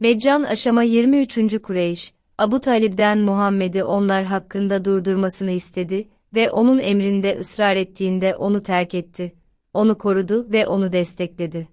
Meccan aşama 23. Kureyş, Abu Talib'den Muhammed'i onlar hakkında durdurmasını istedi ve onun emrinde ısrar ettiğinde onu terk etti. Onu korudu ve onu destekledi.